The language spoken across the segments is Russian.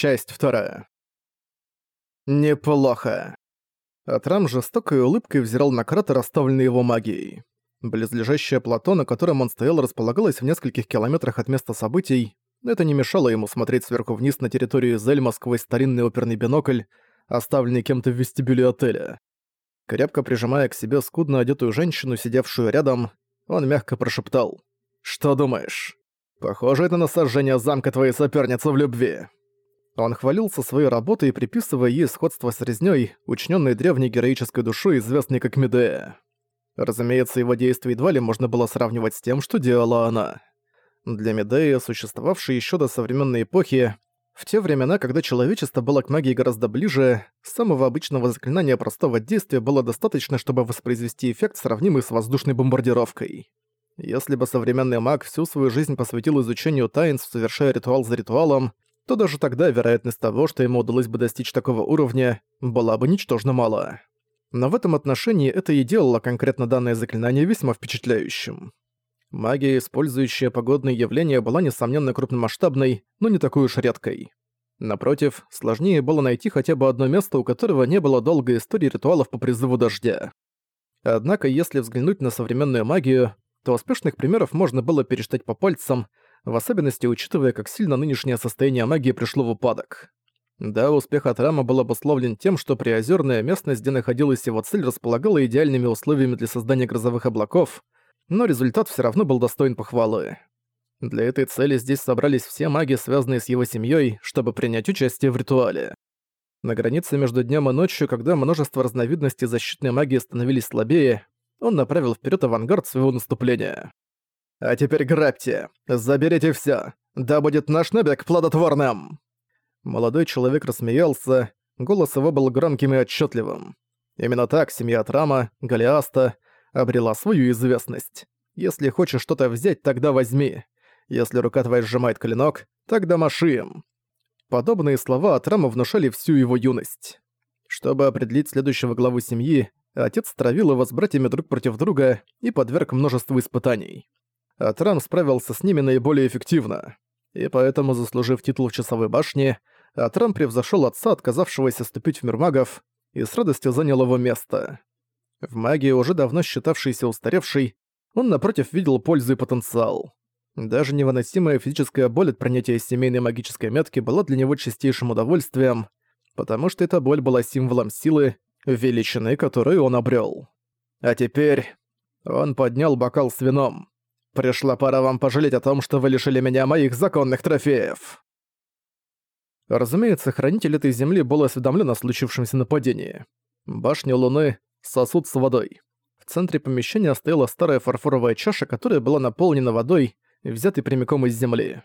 Часть вторая. Неплохо. Атрам жестокой улыбкой взирал на кратер, оставленный его магией. Близлежащее плато, на котором он стоял, располагалось в нескольких километрах от места событий. Это не мешало ему смотреть сверху вниз на территорию Зельма сквозь старинный оперный бинокль, оставленный кем-то в вестибюле отеля. Крепко прижимая к себе скудно одетую женщину, сидевшую рядом, он мягко прошептал. «Что думаешь? Похоже это на сожжение замка твоей соперницы в любви». Он хвалился своей работой, приписывая ей сходство с резнёй, учинённой древней героической душой, известной как Медея. Разумеется, его действия едва ли можно было сравнивать с тем, что делала она. Для Медеи, существовавшей ещё до современной эпохи, в те времена, когда человечество было к магии гораздо ближе, самого обычного заклинания простого действия было достаточно, чтобы воспроизвести эффект, сравнимый с воздушной бомбардировкой. Если бы современный маг всю свою жизнь посвятил изучению таинств, совершая ритуал за ритуалом, то даже тогда вероятность того, что ему удалось бы достичь такого уровня, была бы ничтожно мала. Но в этом отношении это и делало конкретно данное заклинание весьма впечатляющим. Магия, использующая погодные явления, была несомненно крупномасштабной, но не такой уж редкой. Напротив, сложнее было найти хотя бы одно место, у которого не было долгой истории ритуалов по призыву дождя. Однако, если взглянуть на современную магию, то успешных примеров можно было пересчитать по пальцам, в особенности учитывая, как сильно нынешнее состояние магии пришло в упадок. Да, успех Атрама был обусловлен тем, что приозерная местность, где находилась его цель, располагала идеальными условиями для создания грозовых облаков — но результат все равно был достоин похвалы. Для этой цели здесь собрались все маги, связанные с его семьей, чтобы принять участие в ритуале. На границе между днем и ночью, когда множество разновидностей защитной магии становились слабее, он направил вперед авангард своего наступления. «А теперь грабьте! Заберите все! Да будет наш набег плодотворным!» Молодой человек рассмеялся, голос его был громким и отчетливым. Именно так семья Трама, Голиаста, обрела свою известность. Если хочешь что-то взять, тогда возьми. Если рука твоя сжимает клинок, тогда маши им. Подобные слова от Рама внушали всю его юность. Чтобы определить следующего главу семьи, отец травил его с братьями друг против друга и подверг множеству испытаний. Атрам справился с ними наиболее эффективно. И поэтому, заслужив титул в часовой башне, Атрам превзошел отца, отказавшегося ступить в мир магов, и с радостью занял его место. В магии, уже давно считавшейся устаревшей, он напротив видел пользу и потенциал. Даже невыносимая физическая боль от принятия семейной магической метки была для него чистейшим удовольствием, потому что эта боль была символом силы, величины, которую он обрел. А теперь... Он поднял бокал с вином. «Пришла пора вам пожалеть о том, что вы лишили меня моих законных трофеев!» Разумеется, хранитель этой земли был осведомлен о случившемся нападении. Башня Луны сосуд с водой. В центре помещения стояла старая фарфоровая чаша, которая была наполнена водой, взятой прямиком из земли.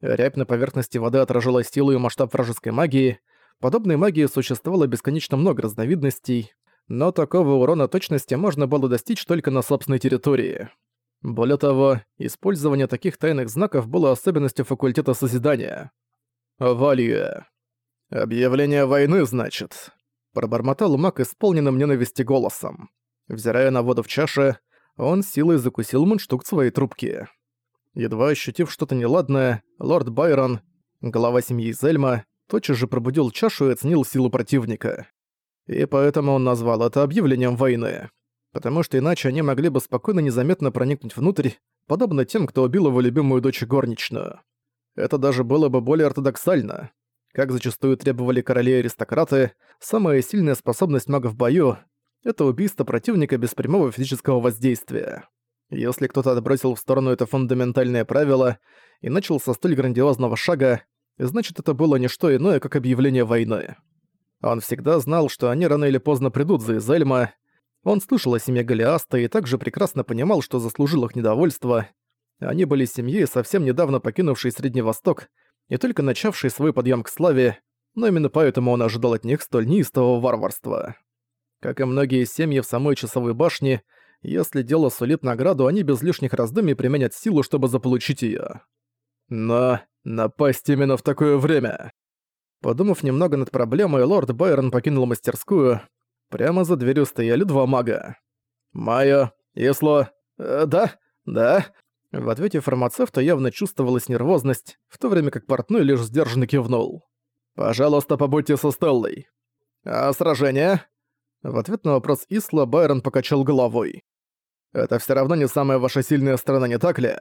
Рябь на поверхности воды отражала силу и масштаб вражеской магии. Подобной магии существовало бесконечно много разновидностей, но такого урона точности можно было достичь только на собственной территории. Более того, использование таких тайных знаков было особенностью факультета Созидания. Валия. Объявление войны, значит. Пробормотал маг исполненным ненависти голосом. Взирая на воду в чаше, он силой закусил мундштук своей трубки. Едва ощутив что-то неладное, лорд Байрон, глава семьи Зельма, тотчас же пробудил чашу и оценил силу противника. И поэтому он назвал это объявлением войны. Потому что иначе они могли бы спокойно незаметно проникнуть внутрь, подобно тем, кто убил его любимую дочь горничную. Это даже было бы более ортодоксально. Как зачастую требовали короли и аристократы, самая сильная способность мага в бою — это убийство противника без прямого физического воздействия. Если кто-то отбросил в сторону это фундаментальное правило и начал со столь грандиозного шага, значит это было не что иное, как объявление войны. Он всегда знал, что они рано или поздно придут за Изельма. Он слышал о семье Голиаста и также прекрасно понимал, что заслужил их недовольство. Они были семьей, совсем недавно покинувшей Средний Восток и только начавший свой подъем к славе, но именно поэтому он ожидал от них столь неистового варварства. Как и многие семьи в самой часовой башне, если дело сулит награду, они без лишних раздумий применят силу, чтобы заполучить её. Но напасть именно в такое время. Подумав немного над проблемой, лорд Байрон покинул мастерскую. Прямо за дверью стояли два мага. «Майо, Исло... Э, да, да, в ответе фармацевта явно чувствовалась нервозность, в то время как портной лишь сдержанно кивнул. «Пожалуйста, побудьте со Стеллой». «А сражение?» В ответ на вопрос Исла Байрон покачал головой. «Это все равно не самая ваша сильная сторона, не так ли?»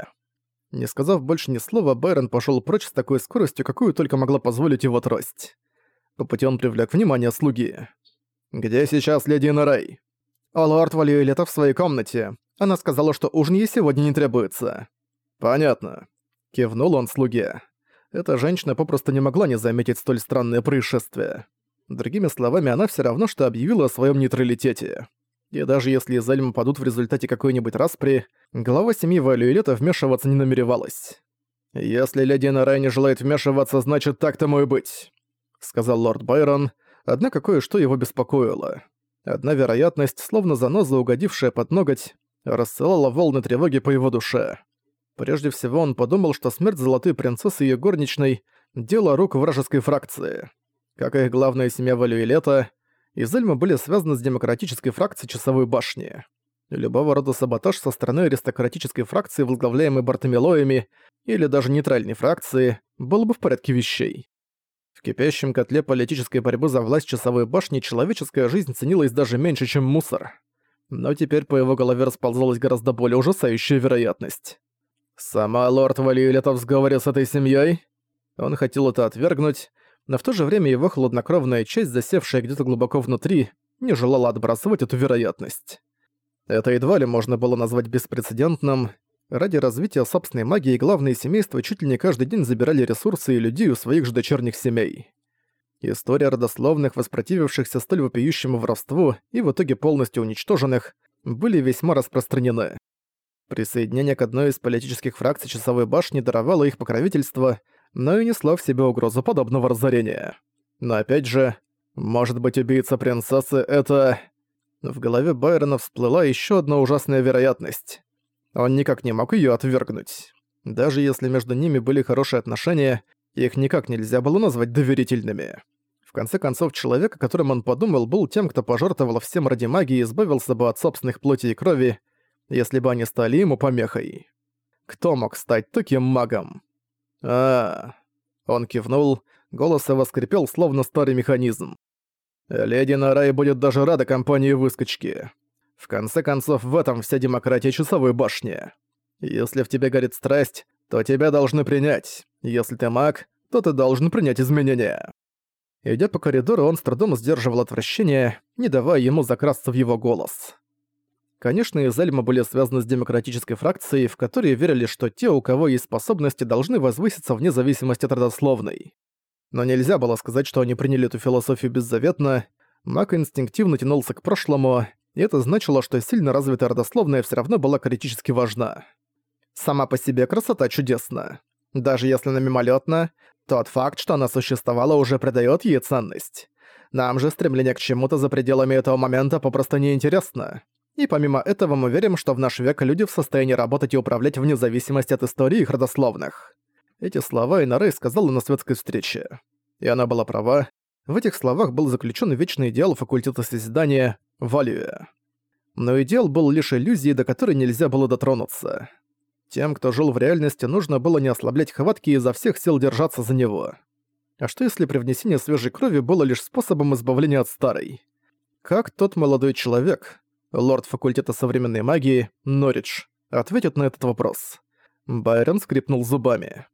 Не сказав больше ни слова, Байрон пошел прочь с такой скоростью, какую только могла позволить его трость. По пути он привлек внимание слуги. «Где сейчас леди Нарай?» «О, лорд Валюэлета в своей комнате. Она сказала, что ужин ей сегодня не требуется». «Понятно». Кивнул он слуге. Эта женщина попросту не могла не заметить столь странное происшествие. Другими словами, она все равно что объявила о своем нейтралитете. И даже если из Эльма падут в результате какой-нибудь распри, глава семьи Валюэлета вмешиваться не намеревалась. «Если леди Нарай не желает вмешиваться, значит так тому и быть», — сказал лорд Байрон, однако кое-что его беспокоило. Одна вероятность, словно заноза, угодившая под ноготь, рассылала волны тревоги по его душе. Прежде всего он подумал, что смерть золотой принцессы и её горничной — дело рук вражеской фракции. Как и их главная семья Валюэлета, Изельмы были связаны с демократической фракцией Часовой башни. Любого рода саботаж со стороны аристократической фракции, возглавляемой Бартомилоями, или даже нейтральной фракции, был бы в порядке вещей. Кипящем котле политической борьбы за власть Часовой башни человеческая жизнь ценилась даже меньше, чем мусор. Но теперь по его голове расползалась гораздо более ужасающая вероятность. «Сама лорд Валиэлета в сговоре с этой семьей? Он хотел это отвергнуть, но в то же время его хладнокровная часть, засевшая где-то глубоко внутри, не желала отбрасывать эту вероятность. Это едва ли можно было назвать беспрецедентным. Ради развития собственной магии главные семейства чуть ли не каждый день забирали ресурсы и людей у своих же дочерних семей. История родословных, воспротивившихся столь вопиющему воровству и в итоге полностью уничтоженных, были весьма распространены. Присоединение к одной из политических фракций Часовой башни даровало их покровительство – но и несло в себе угрозу подобного разорения. Но опять же, может быть убийца принцессы — это... В голове Байрона всплыла еще одна ужасная вероятность. Он никак не мог ее отвергнуть. Даже если между ними были хорошие отношения, их никак нельзя было назвать доверительными. В конце концов, человек, о котором он подумал, был тем, кто пожертвовал всем ради магии и избавился бы от собственных плоти и крови, если бы они стали ему помехой. Кто мог стать таким магом? а Он кивнул, голос его скрипел, словно старый механизм. «Леди Нарай будет даже рада компании выскочки. В конце концов, в этом вся демократия часовой башни. Если в тебе горит страсть, то тебя должны принять. Если ты маг, то ты должен принять изменения». Идя по коридору, он с трудом сдерживал отвращение, не давая ему закрасться в его голос. Конечно, из Эльма были связаны с демократической фракцией, в которой верили, что те, у кого есть способности, должны возвыситься вне зависимости от родословной. Но нельзя было сказать, что они приняли эту философию беззаветно. Мак инстинктивно тянулся к прошлому, и это значило, что сильно развитая родословная все равно была критически важна. Сама по себе красота чудесна. Даже если она мимолетна, тот факт, что она существовала, уже придает ей ценность. Нам же стремление к чему-то за пределами этого момента попросту неинтересно. И помимо этого мы верим, что в наш век люди в состоянии работать и управлять вне зависимости от истории их родословных. Эти слова Инарей сказала на светской встрече. И она была права. В этих словах был заключен вечный идеал факультета созидания — Валюя. Но идеал был лишь иллюзией, до которой нельзя было дотронуться. Тем, кто жил в реальности, нужно было не ослаблять хватки и изо всех сил держаться за него. А что если привнесение свежей крови было лишь способом избавления от старой? Как тот молодой человек, лорд факультета современной магии, Норридж, ответит на этот вопрос. Байрон скрипнул зубами.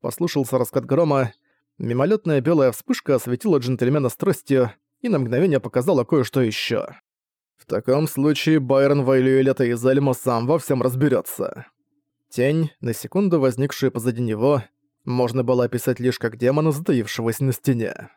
Послушался раскат грома, мимолетная белая вспышка осветила джентльмена с тростью и на мгновение показала кое-что еще. Таком случае Байрон Вайлюэлета из Эльма сам во всем разберется. Тень, на секунду возникшая позади него, можно было описать лишь как демона, затаившегося на стене.